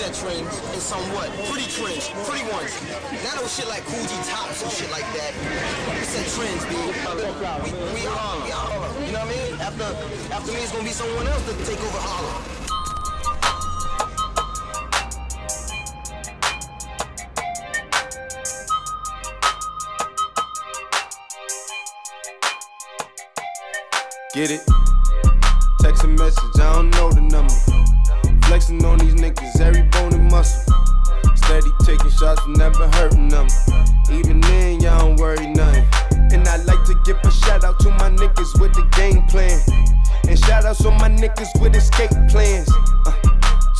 had trends and some what? Pretty trends, pretty ones. Now those shit like Coogi tops and shit like that. We said trends, dude. We, we Harlem, we Harlem. You know what I mean? After, after me, it's gonna be someone else to take over Harlem. Get it? Text a message, I don't know the number. Niggas with escape plans. Uh,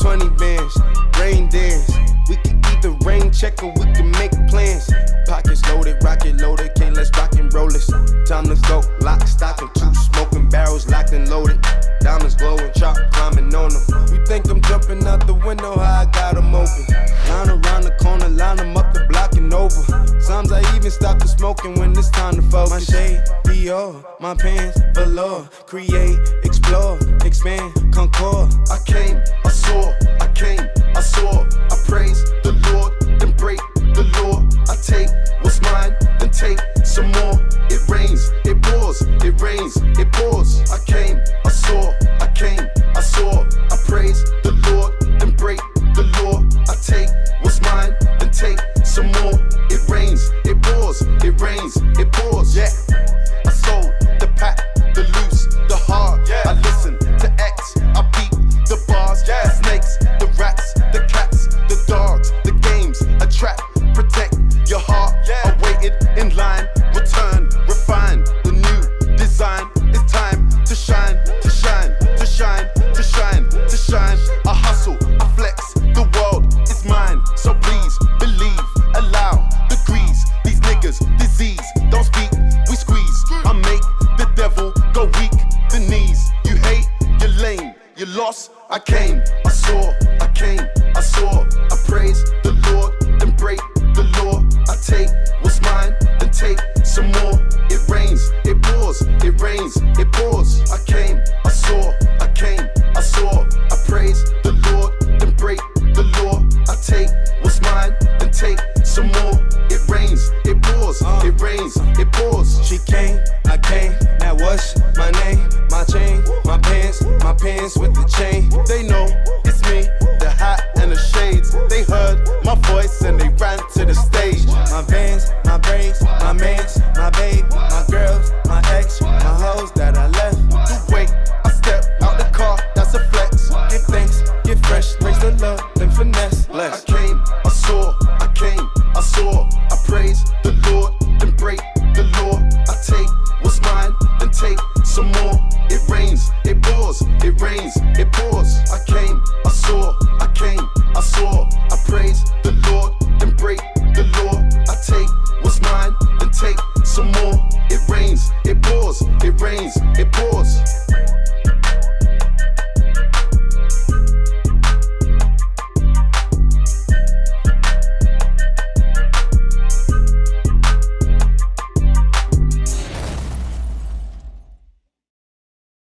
20 bands, rain dance. We can either rain check or we can make plans. Pockets loaded, rocket loaded, can't let's rock and roll this. Time to go, lock, stock, and two smoking barrels locked and loaded. Diamonds glowing, chop climbing on them. You think I'm jumping out the window, how I got them open. Line around the corner, line them up the block and over. Sometimes I even stop the smoking when it's time to focus. My shade, Dior, my pants, velour. Create, explore, take I came, I saw, I came, I saw. I praise the Lord, then break the law. I take what's mine, then take some more. It rains, it pours, it rains, it pours. I came, I saw, I came, I saw. I praise the Lord, then break the law. I take what's mine, then take some more. It rains, it pours, it rains, it pours. She came, I came, now what's my name? Pants with the chain. They know It pours, I came, I saw